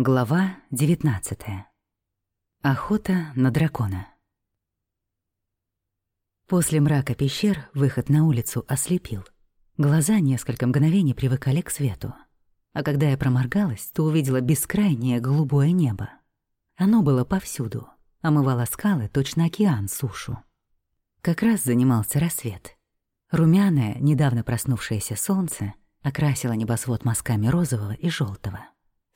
Глава 19. Охота на дракона. После мрака пещер выход на улицу ослепил. Глаза несколько мгновений привыкали к свету. А когда я проморгалась, то увидела бескрайнее голубое небо. Оно было повсюду, омывало скалы, точно океан, сушу. Как раз занимался рассвет. Румяное, недавно проснувшееся солнце окрасило небосвод мазками розового и желтого.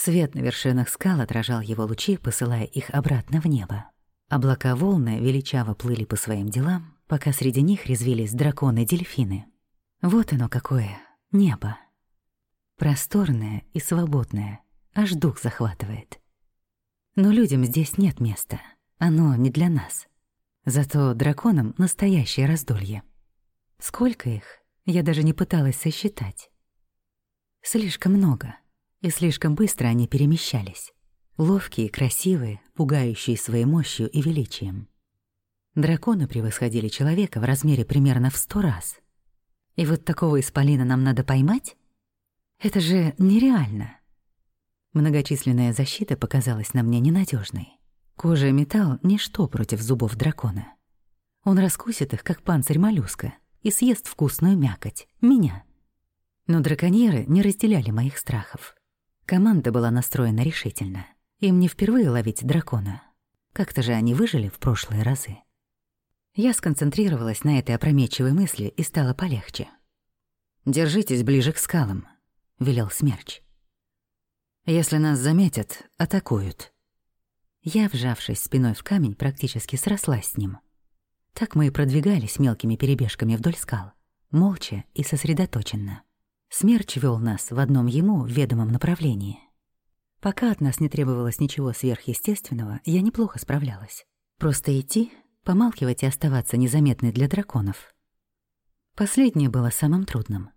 Свет на вершинах скал отражал его лучи, посылая их обратно в небо. Облака волны величаво плыли по своим делам, пока среди них резвились драконы-дельфины. Вот оно какое небо. Просторное и свободное, аж дух захватывает. Но людям здесь нет места, оно не для нас. Зато драконам настоящее раздолье. Сколько их, я даже не пыталась сосчитать. Слишком много — и слишком быстро они перемещались. Ловкие, красивые, пугающие своей мощью и величием. Драконы превосходили человека в размере примерно в сто раз. И вот такого исполина нам надо поймать? Это же нереально. Многочисленная защита показалась на мне ненадежной. Кожа и металл — ничто против зубов дракона. Он раскусит их, как панцирь моллюска, и съест вкусную мякоть — меня. Но драконьеры не разделяли моих страхов. Команда была настроена решительно. Им не впервые ловить дракона. Как-то же они выжили в прошлые разы. Я сконцентрировалась на этой опрометчивой мысли и стало полегче. «Держитесь ближе к скалам», — велел Смерч. «Если нас заметят, атакуют». Я, вжавшись спиной в камень, практически срослась с ним. Так мы и продвигались мелкими перебежками вдоль скал, молча и сосредоточенно. Смерч вел нас в одном ему ведомом направлении. Пока от нас не требовалось ничего сверхъестественного, я неплохо справлялась. Просто идти, помалкивать и оставаться незаметной для драконов. Последнее было самым трудным.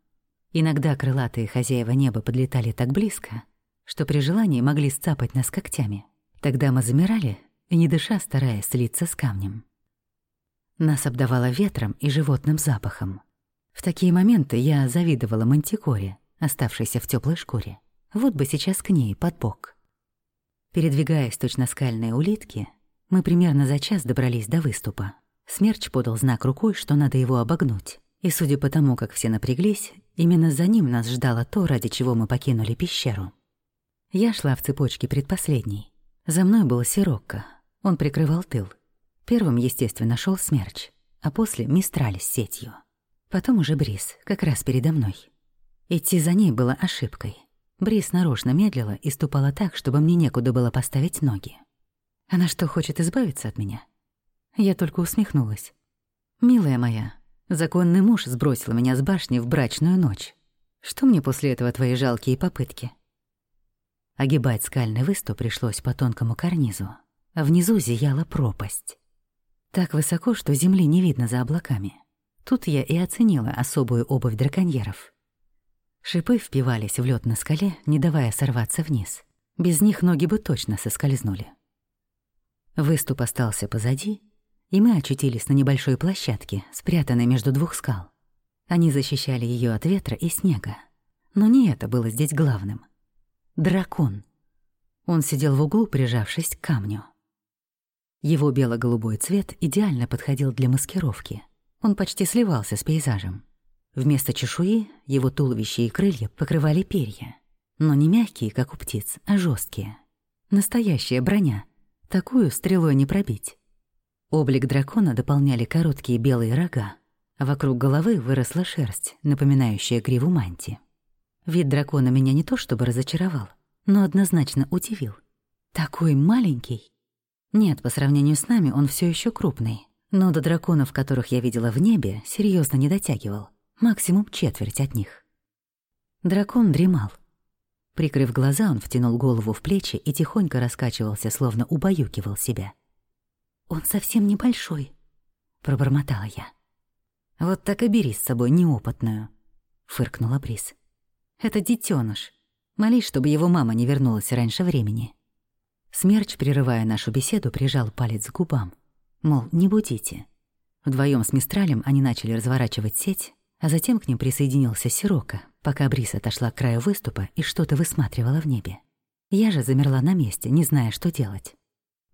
Иногда крылатые хозяева неба подлетали так близко, что при желании могли сцапать нас когтями. Тогда мы замирали не дыша, стараясь слиться с камнем. Нас обдавало ветром и животным запахом. В такие моменты я завидовала Мантикоре, оставшейся в теплой шкуре. Вот бы сейчас к ней под бок. Передвигаясь точно скальные улитки, мы примерно за час добрались до выступа. Смерч подал знак рукой, что надо его обогнуть. И судя по тому, как все напряглись, именно за ним нас ждало то, ради чего мы покинули пещеру. Я шла в цепочке предпоследней. За мной был Сирокко. Он прикрывал тыл. Первым, естественно, шел Смерч, а после — Мистраль с сетью. Потом уже Брис, как раз передо мной. Идти за ней было ошибкой. Брис нарочно медлила и ступала так, чтобы мне некуда было поставить ноги. Она что, хочет избавиться от меня? Я только усмехнулась. «Милая моя, законный муж сбросил меня с башни в брачную ночь. Что мне после этого твои жалкие попытки?» Огибать скальный выступ пришлось по тонкому карнизу, а внизу зияла пропасть. Так высоко, что земли не видно за облаками. Тут я и оценила особую обувь драконьеров. Шипы впивались в лед на скале, не давая сорваться вниз. Без них ноги бы точно соскользнули. Выступ остался позади, и мы очутились на небольшой площадке, спрятанной между двух скал. Они защищали ее от ветра и снега. Но не это было здесь главным. Дракон. Он сидел в углу, прижавшись к камню. Его бело-голубой цвет идеально подходил для маскировки — он почти сливался с пейзажем. Вместо чешуи его туловище и крылья покрывали перья. Но не мягкие, как у птиц, а жесткие. Настоящая броня. Такую стрелой не пробить. Облик дракона дополняли короткие белые рога. А вокруг головы выросла шерсть, напоминающая гриву манти. Вид дракона меня не то чтобы разочаровал, но однозначно удивил. Такой маленький. Нет, по сравнению с нами он все еще крупный, но до драконов, которых я видела в небе, серьезно не дотягивал. Максимум четверть от них. Дракон дремал. Прикрыв глаза, он втянул голову в плечи и тихонько раскачивался, словно убаюкивал себя. «Он совсем небольшой», — пробормотала я. «Вот так и бери с собой неопытную», — фыркнула Брис. «Это детёныш. Молись, чтобы его мама не вернулась раньше времени». Смерч, прерывая нашу беседу, прижал палец к губам. Мол, не будите. Вдвоем с Мистралем они начали разворачивать сеть, а затем к ним присоединился Сирока, пока Брис отошла к краю выступа и что-то высматривала в небе. Я же замерла на месте, не зная, что делать.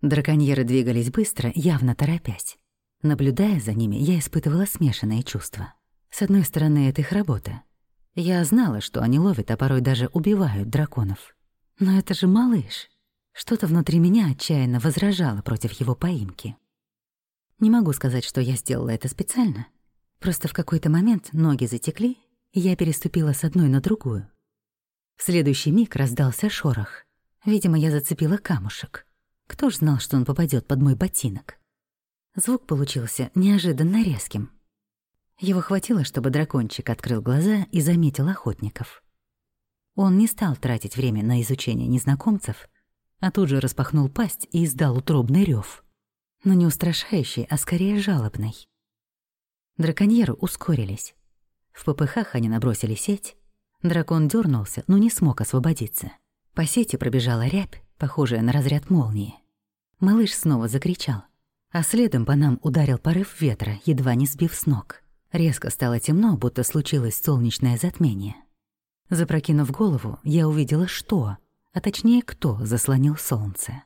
Драконьеры двигались быстро, явно торопясь. Наблюдая за ними, я испытывала смешанные чувства. С одной стороны, это их работа. Я знала, что они ловят, а порой даже убивают драконов. Но это же малыш. Что-то внутри меня отчаянно возражало против его поимки. Не могу сказать, что я сделала это специально. Просто в какой-то момент ноги затекли, и я переступила с одной на другую. В следующий миг раздался шорох. Видимо, я зацепила камушек. Кто ж знал, что он попадет под мой ботинок? Звук получился неожиданно резким. Его хватило, чтобы дракончик открыл глаза и заметил охотников. Он не стал тратить время на изучение незнакомцев, а тут же распахнул пасть и издал утробный рев, но не устрашающий, а скорее жалобный. Драконьеры ускорились. В попыхах они набросили сеть. Дракон дернулся, но не смог освободиться. По сети пробежала рябь, похожая на разряд молнии. Малыш снова закричал, а следом по нам ударил порыв ветра, едва не сбив с ног. Резко стало темно, будто случилось солнечное затмение. Запрокинув голову, я увидела, что, а точнее, кто заслонил солнце.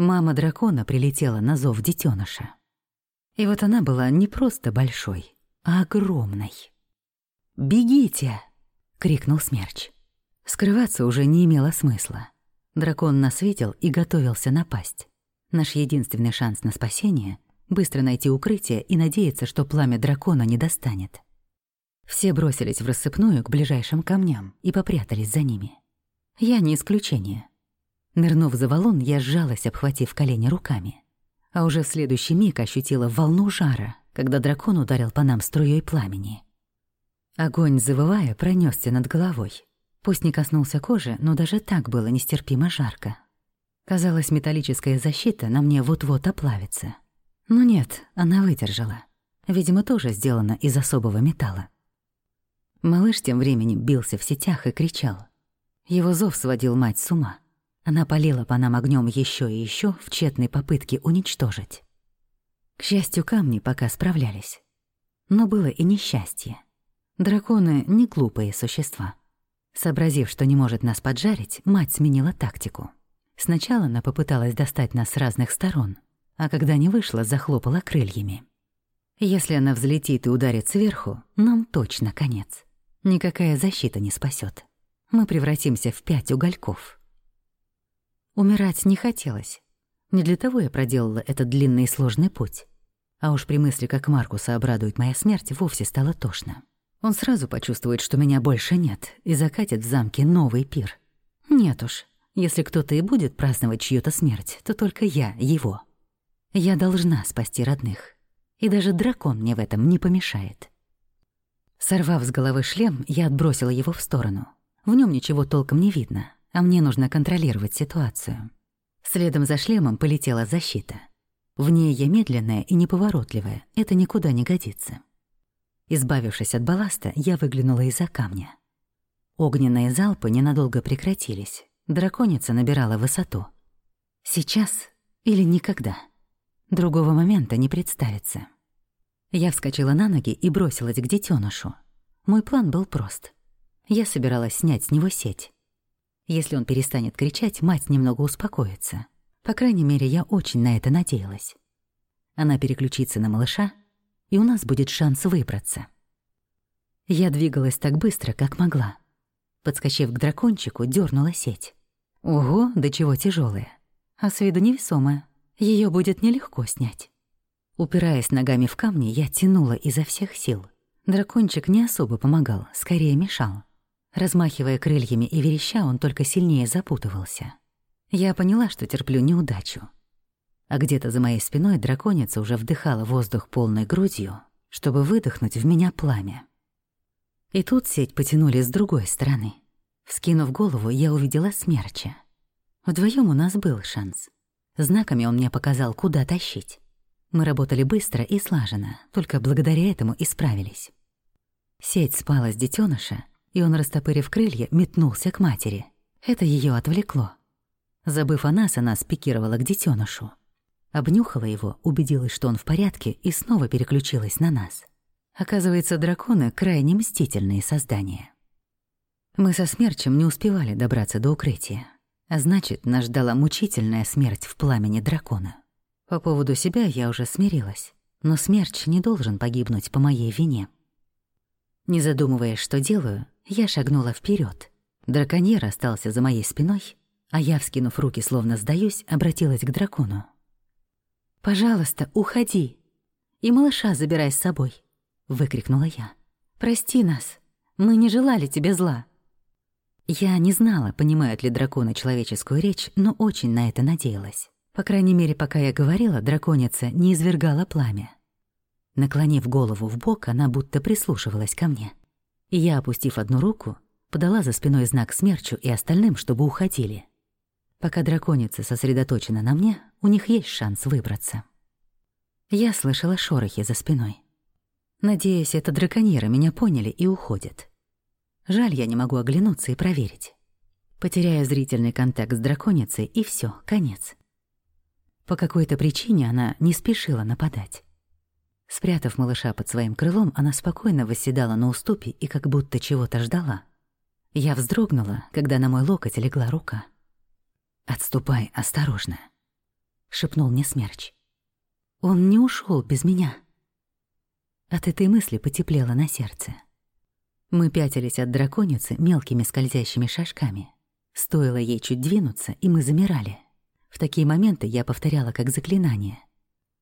Мама дракона прилетела на зов детеныша. И вот она была не просто большой, а огромной. «Бегите!» — крикнул смерч. Скрываться уже не имело смысла. Дракон нас видел и готовился напасть. Наш единственный шанс на спасение — быстро найти укрытие и надеяться, что пламя дракона не достанет. Все бросились в рассыпную к ближайшим камням и попрятались за ними. Я не исключение. Нырнув за валун, я сжалась, обхватив колени руками. А уже в следующий миг ощутила волну жара, когда дракон ударил по нам струей пламени. Огонь, завывая, пронесся над головой. Пусть не коснулся кожи, но даже так было нестерпимо жарко. Казалось, металлическая защита на мне вот-вот оплавится. Но нет, она выдержала. Видимо, тоже сделана из особого металла. Малыш тем временем бился в сетях и кричал. Его зов сводил мать с ума. Она полила по нам огнем еще и еще в тщетной попытке уничтожить. К счастью, камни пока справлялись. Но было и несчастье. Драконы — не глупые существа. Сообразив, что не может нас поджарить, мать сменила тактику. Сначала она попыталась достать нас с разных сторон, а когда не вышла, захлопала крыльями. Если она взлетит и ударит сверху, нам точно конец. Никакая защита не спасет. Мы превратимся в пять угольков. Умирать не хотелось. Не для того я проделала этот длинный и сложный путь. А уж при мысли, как Маркуса обрадует моя смерть, вовсе стало тошно. Он сразу почувствует, что меня больше нет, и закатит в замке новый пир. Нет уж, если кто-то и будет праздновать чью-то смерть, то только я, его. Я должна спасти родных. И даже дракон мне в этом не помешает. Сорвав с головы шлем, я отбросила его в сторону. В нем ничего толком не видно, а мне нужно контролировать ситуацию. Следом за шлемом полетела защита. В ней я медленная и неповоротливая, это никуда не годится. Избавившись от балласта, я выглянула из-за камня. Огненные залпы ненадолго прекратились, Драконица набирала высоту. Сейчас или никогда. Другого момента не представится. Я вскочила на ноги и бросилась к детенышу. Мой план был прост. Я собиралась снять с него сеть. Если он перестанет кричать, мать немного успокоится. По крайней мере, я очень на это надеялась. Она переключится на малыша, и у нас будет шанс выбраться. Я двигалась так быстро, как могла. Подскочив к дракончику, дернула сеть. Ого, до чего тяжелая. А с виду невесомая. Ее будет нелегко снять. Упираясь ногами в камни, я тянула изо всех сил. Дракончик не особо помогал, скорее мешал. Размахивая крыльями и вереща, он только сильнее запутывался. Я поняла, что терплю неудачу. А где-то за моей спиной драконица уже вдыхала воздух полной грудью, чтобы выдохнуть в меня пламя. И тут сеть потянули с другой стороны. Вскинув голову, я увидела смерча. Вдвоем у нас был шанс. Знаками он мне показал, куда тащить. Мы работали быстро и слаженно, только благодаря этому и справились. Сеть спала с детеныша, и он, растопырив крылья, метнулся к матери. Это ее отвлекло. Забыв о нас, она спикировала к детенышу. Обнюхала его, убедилась, что он в порядке, и снова переключилась на нас. Оказывается, драконы — крайне мстительные создания. Мы со смерчем не успевали добраться до укрытия. А значит, нас ждала мучительная смерть в пламени дракона. По поводу себя я уже смирилась, но смерч не должен погибнуть по моей вине. Не задумываясь, что делаю, я шагнула вперед. Драконьер остался за моей спиной, а я, вскинув руки, словно сдаюсь, обратилась к дракону. «Пожалуйста, уходи. И малыша забирай с собой», — выкрикнула я. «Прости нас. Мы не желали тебе зла». Я не знала, понимают ли драконы человеческую речь, но очень на это надеялась. По крайней мере, пока я говорила, драконица не извергала пламя. Наклонив голову в бок, она будто прислушивалась ко мне. Я, опустив одну руку, подала за спиной знак смерчу и остальным, чтобы уходили. Пока драконица сосредоточена на мне, у них есть шанс выбраться. Я слышала шорохи за спиной. Надеюсь, это драконьеры меня поняли и уходят. Жаль, я не могу оглянуться и проверить. Потеряю зрительный контакт с драконицей, и все, конец. По какой-то причине она не спешила нападать. Спрятав малыша под своим крылом, она спокойно восседала на уступе и как будто чего-то ждала. Я вздрогнула, когда на мой локоть легла рука. «Отступай осторожно», — шепнул мне смерч. «Он не ушел без меня». От этой мысли потеплело на сердце. Мы пятились от драконицы мелкими скользящими шажками. Стоило ей чуть двинуться, и мы замирали. В такие моменты я повторяла как заклинание.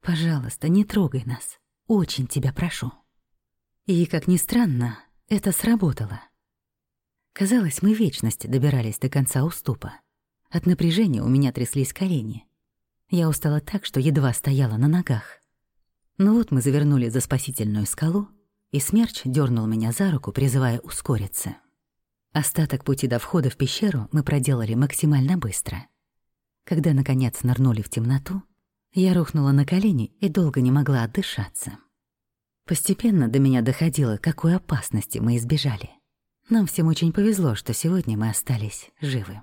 «Пожалуйста, не трогай нас. Очень тебя прошу». И, как ни странно, это сработало. Казалось, мы вечность добирались до конца уступа. От напряжения у меня тряслись колени. Я устала так, что едва стояла на ногах. Но вот мы завернули за спасительную скалу, и смерч дернул меня за руку, призывая ускориться. Остаток пути до входа в пещеру мы проделали максимально быстро. Когда, наконец, нырнули в темноту, я рухнула на колени и долго не могла отдышаться. Постепенно до меня доходило, какой опасности мы избежали. Нам всем очень повезло, что сегодня мы остались живы.